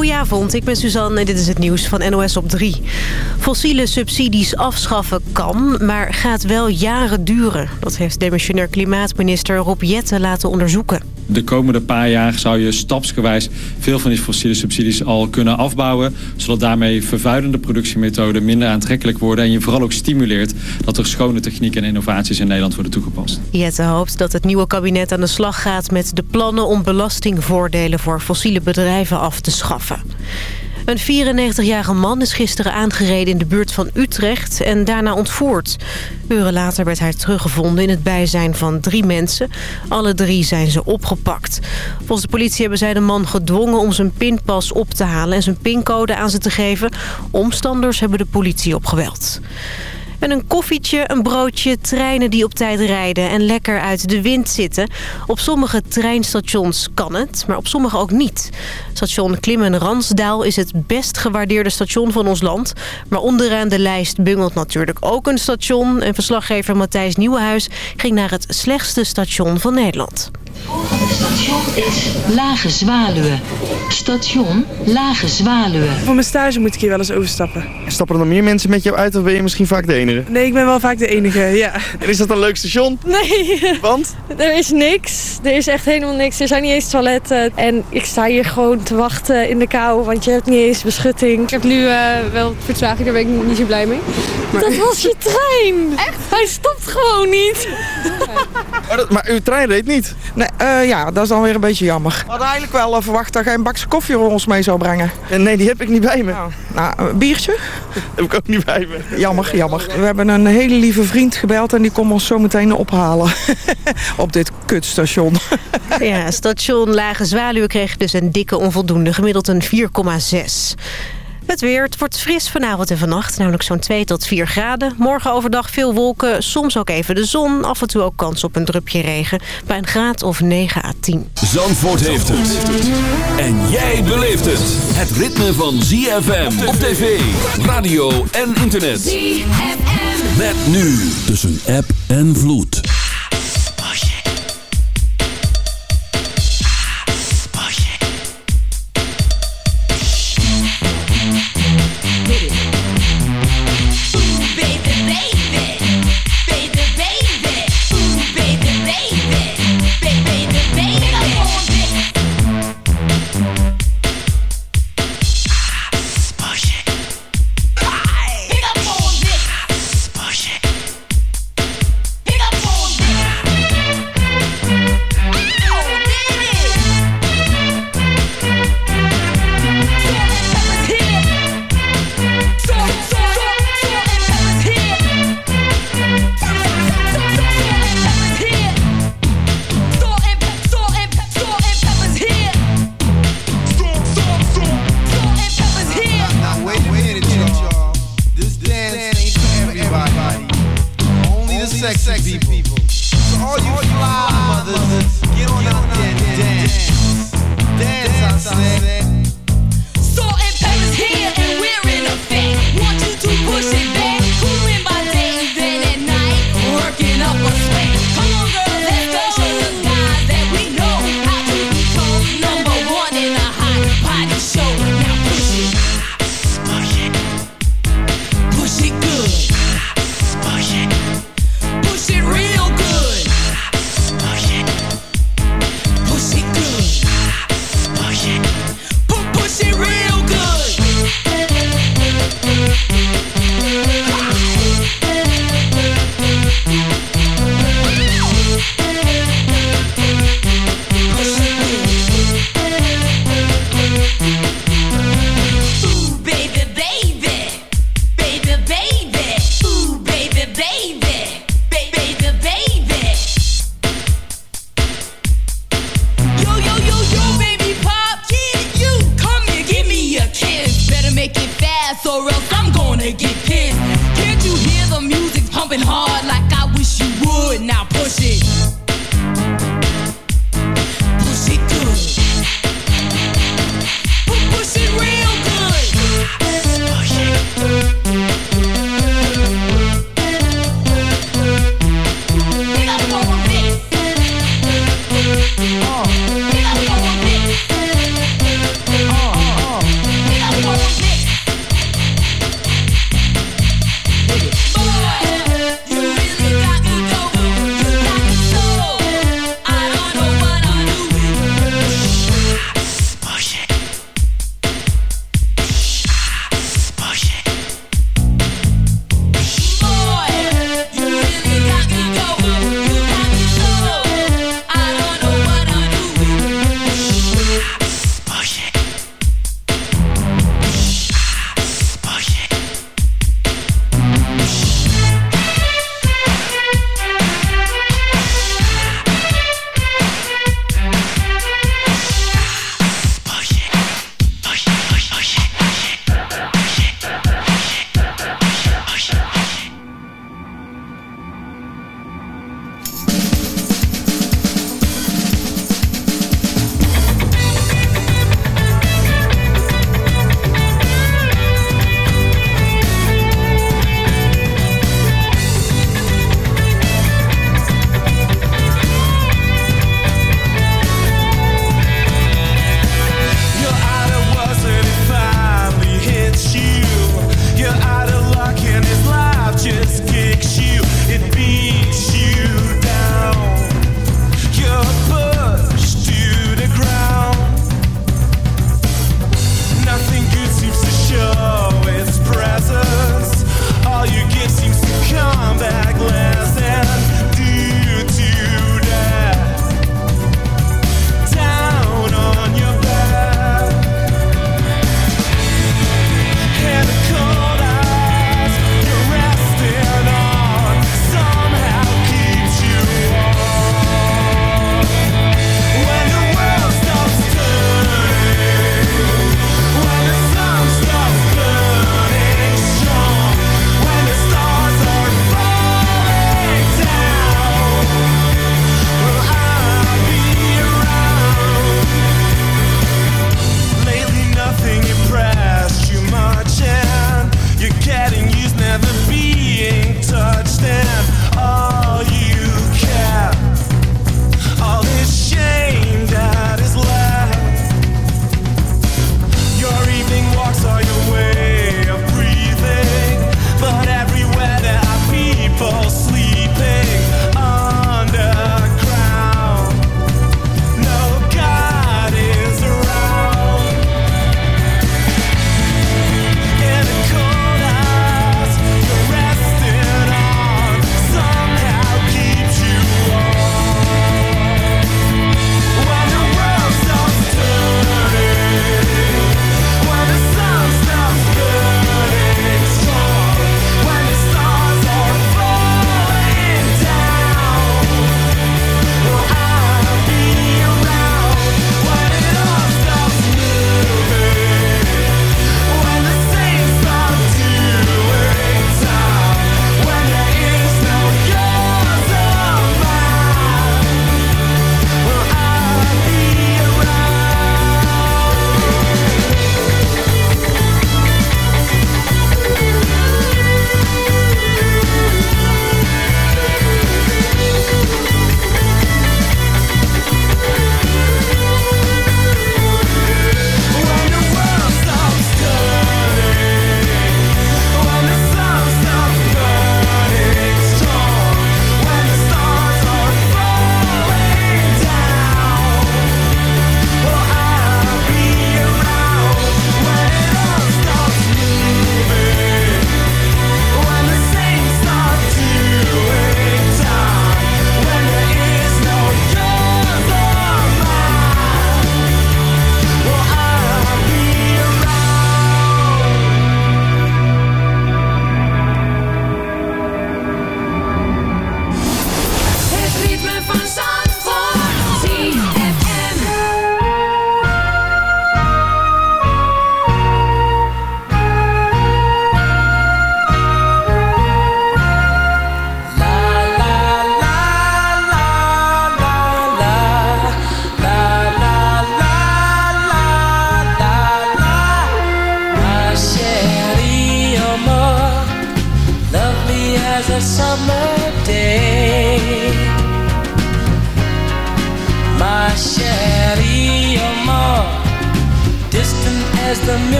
Goedenavond, ik ben Suzanne en dit is het nieuws van NOS op 3. Fossiele subsidies afschaffen kan, maar gaat wel jaren duren. Dat heeft demissionair klimaatminister Rob Jetten laten onderzoeken. De komende paar jaar zou je stapsgewijs veel van die fossiele subsidies al kunnen afbouwen. Zodat daarmee vervuilende productiemethoden minder aantrekkelijk worden. En je vooral ook stimuleert dat er schone technieken en innovaties in Nederland worden toegepast. Jetten hoopt dat het nieuwe kabinet aan de slag gaat met de plannen om belastingvoordelen voor fossiele bedrijven af te schaffen. Een 94-jarige man is gisteren aangereden in de buurt van Utrecht en daarna ontvoerd. Uren later werd hij teruggevonden in het bijzijn van drie mensen. Alle drie zijn ze opgepakt. Volgens de politie hebben zij de man gedwongen om zijn pinpas op te halen... en zijn pincode aan ze te geven. Omstanders hebben de politie opgeweld. En een koffietje, een broodje, treinen die op tijd rijden en lekker uit de wind zitten. Op sommige treinstations kan het, maar op sommige ook niet. Station Klimmen-Ransdaal is het best gewaardeerde station van ons land. Maar onderaan de lijst bungelt natuurlijk ook een station. En verslaggever Matthijs Nieuwenhuis ging naar het slechtste station van Nederland. Volgende station is Lage Zwaluwe. Station Lage Zwaluwe. Voor mijn stage moet ik hier wel eens overstappen. Stappen er nog meer mensen met jou uit of ben je misschien vaak de enige? Nee, ik ben wel vaak de enige, ja. En is dat een leuk station? Nee, Want? er is niks. Er is echt helemaal niks. Er zijn niet eens toiletten. En ik sta hier gewoon te wachten in de kou, want je hebt niet eens beschutting. Ik heb nu uh, wel vertraging, daar ben ik niet zo blij mee. Maar... Dat was je trein! Echt? Hij stopt gewoon niet. Maar, dat, maar uw trein reed niet? Nee, uh, ja, dat is dan weer een beetje jammer. We hadden eigenlijk wel uh, verwacht dat jij een bakje koffie voor ons mee zou brengen. En nee, die heb ik niet bij me. Nou, nou een biertje? heb ik ook niet bij me. Jammer, jammer. We hebben een hele lieve vriend gebeld en die komt ons zo meteen ophalen. Op dit kutstation. ja, station Lage Zwaluwe kreeg dus een dikke onvoldoende, gemiddeld een 4,6. Het weer, het wordt fris vanavond en vannacht, namelijk zo'n 2 tot 4 graden. Morgen overdag veel wolken, soms ook even de zon. Af en toe ook kans op een drupje regen, bij een graad of 9 à 10. Zandvoort heeft het. En jij beleeft het. Het ritme van ZFM op tv, radio en internet. ZFM. Met nu tussen app en vloed.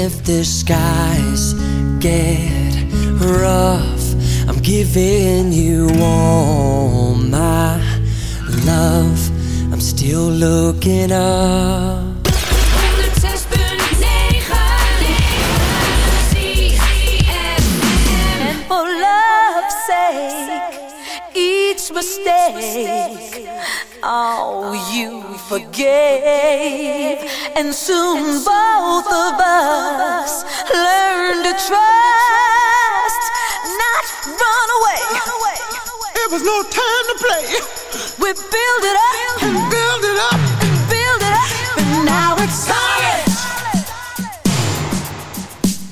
if the skies get rough, I'm giving you all my love. I'm still looking up. mistake. Oh, you forgave, and soon both of us learn to trust, not run away. It was no time to play. We build it up and build it up and build it up, and now it's solid.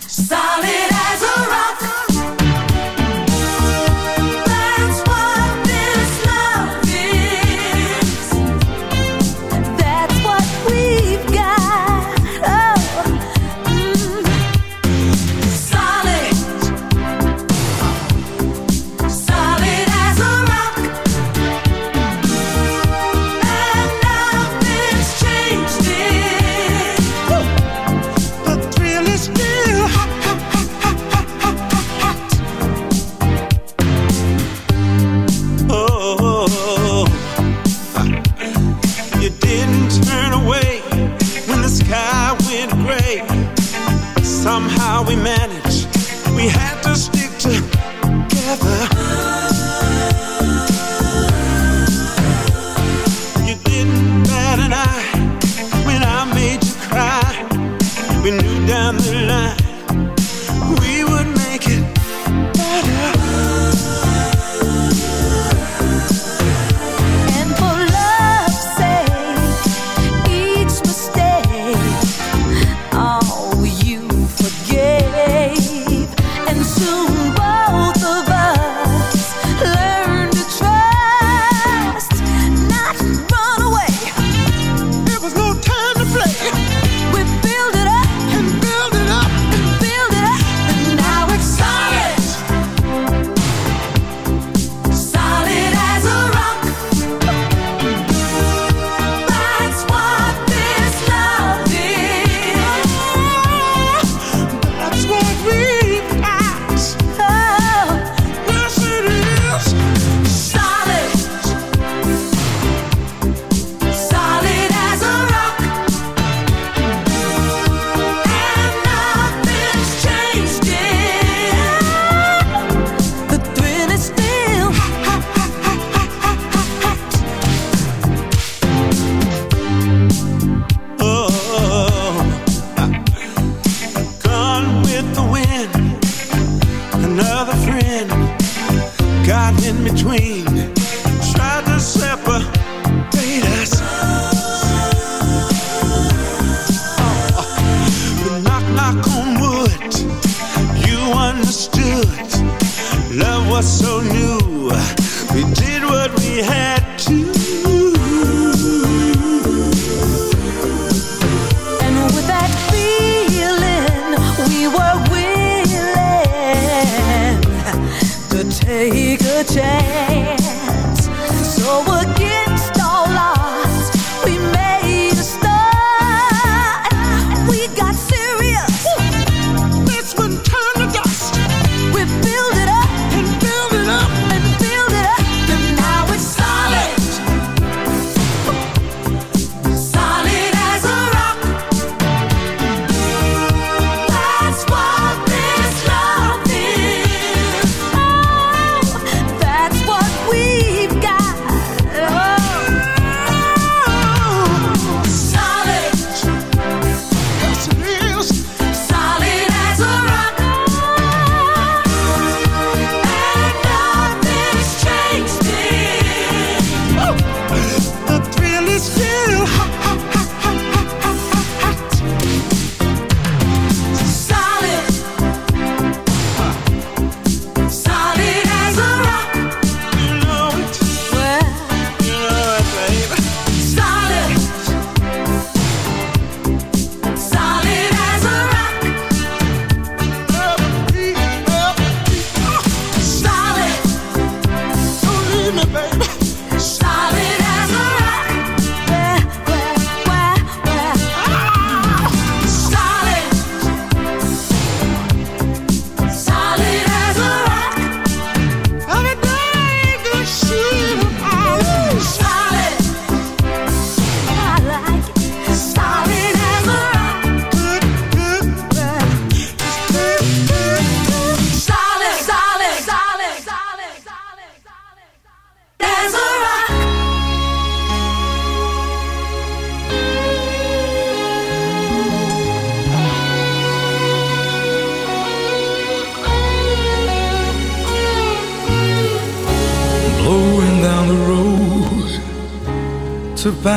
Solid.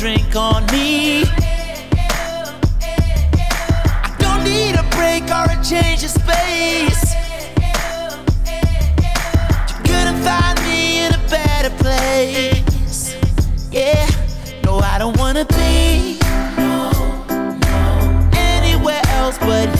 drink on me. I don't need a break or a change of space. You couldn't find me in a better place. Yeah, no, I don't wanna be no, no. anywhere else but here.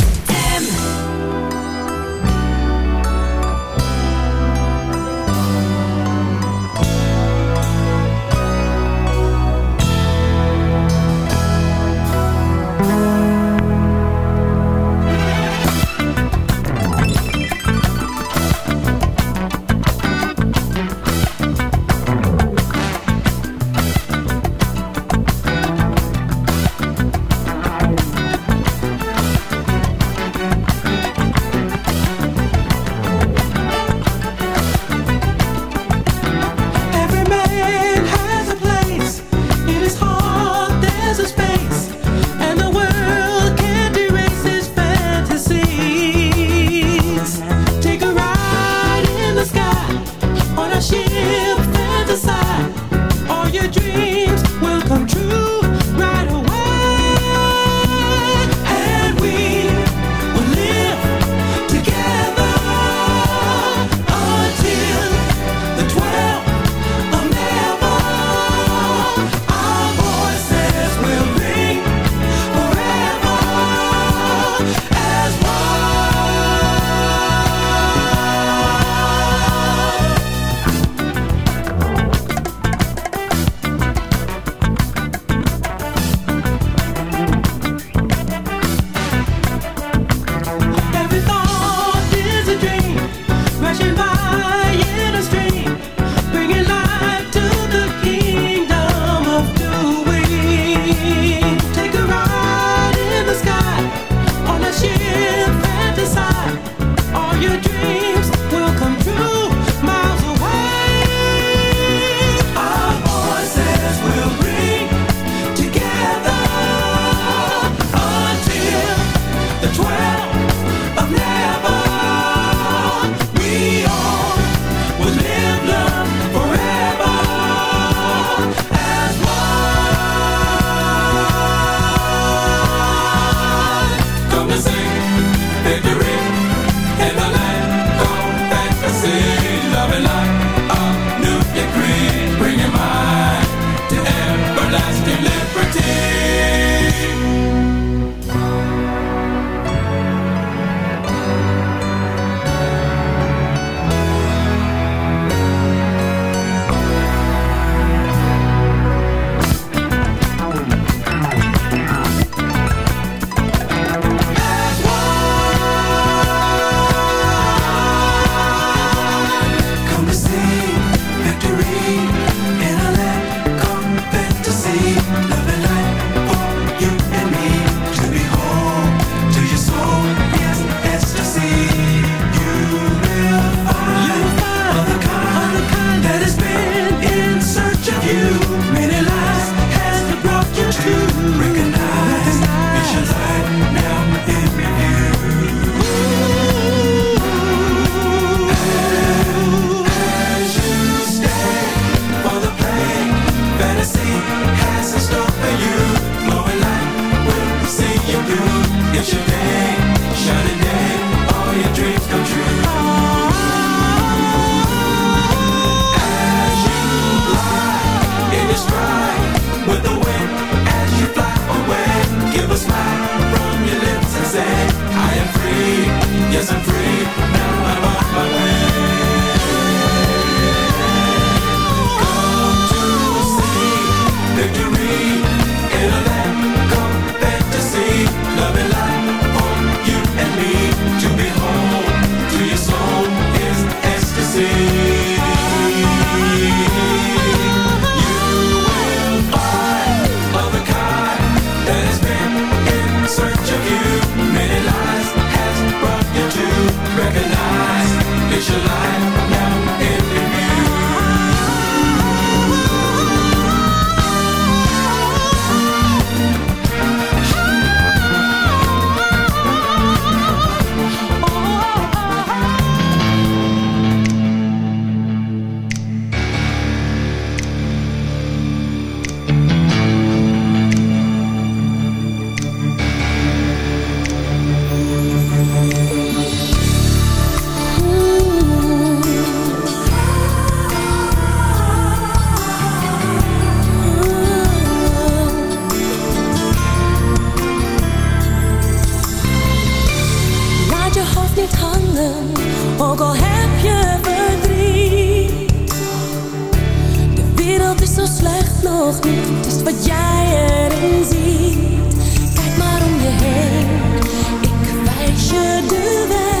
zo slecht nog niet. Het is wat jij erin ziet. Kijk maar om je heen. Ik wijs je de weg.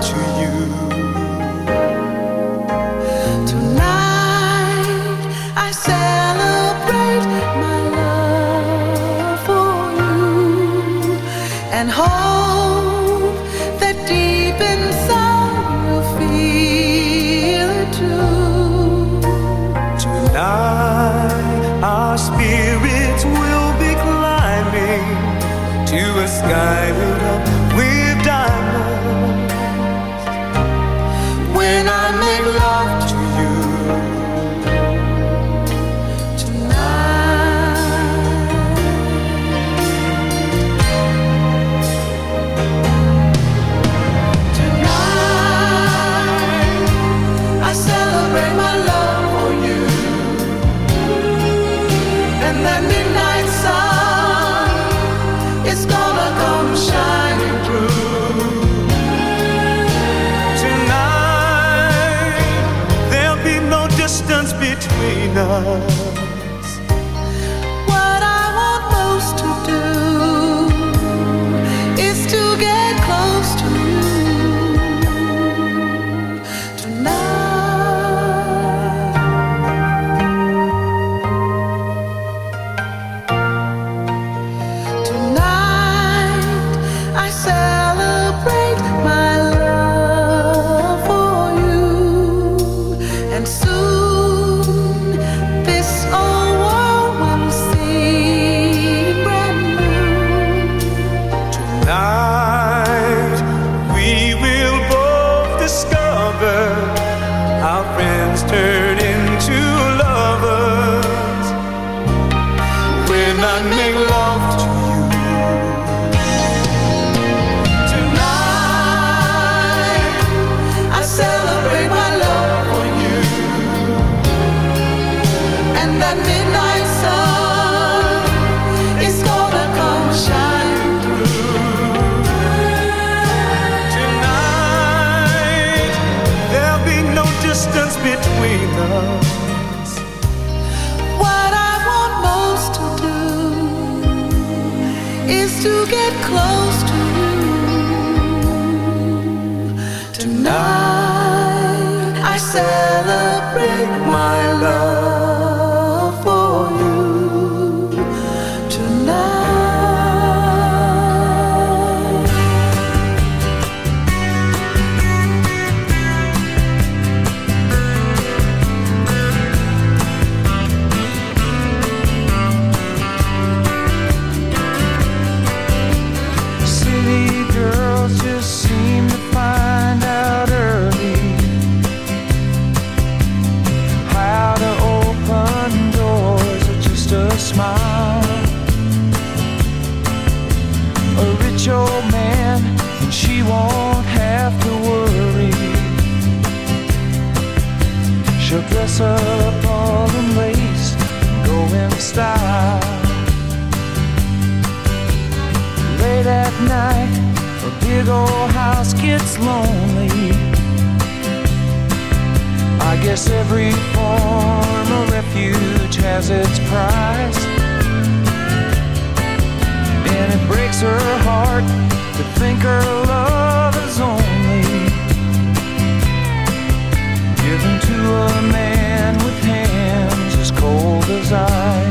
sky. love. night, a big old house gets lonely. I guess every form of refuge has its price. And it breaks her heart to think her love is only given to a man with hands as cold as ice.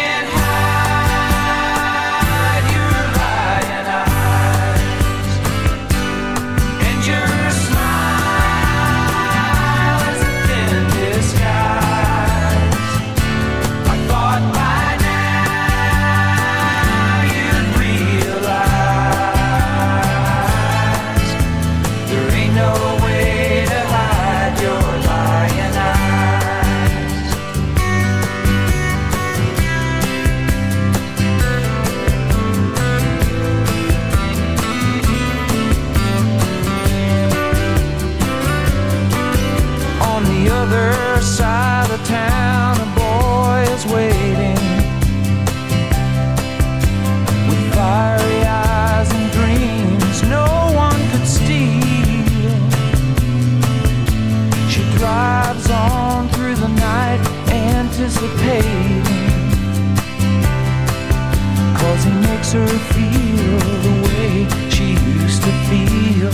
kisses the pavement Cause he makes her feel the way she used to feel.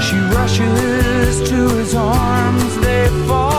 She rushes to his arms, they fall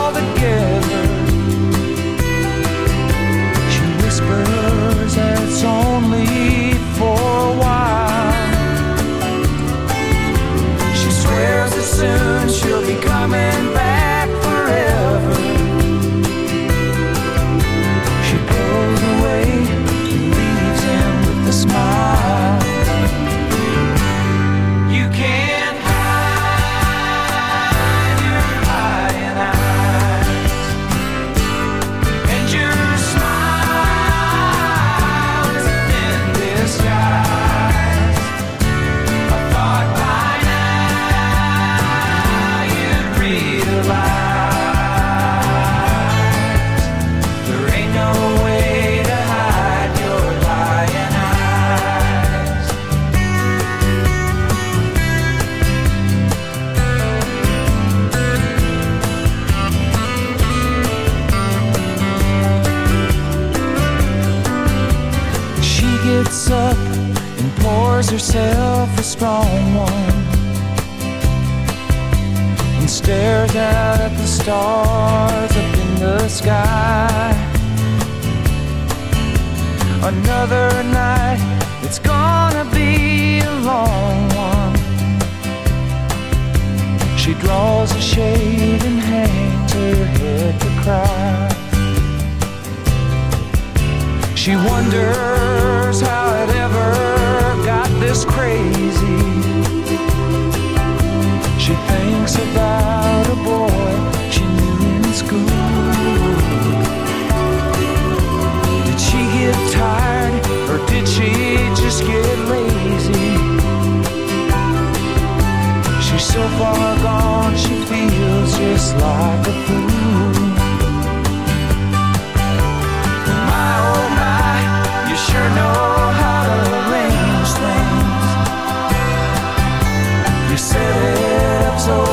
out at the stars up in the sky. Another night, it's gonna be a long one. She draws a shade and hangs her head to cry. She wonders how it ever got this crazy. She thinks about a boy she knew in school. Did she get tired or did she just get lazy? She's so far gone, she feels just like a fool. My oh my, you sure know. so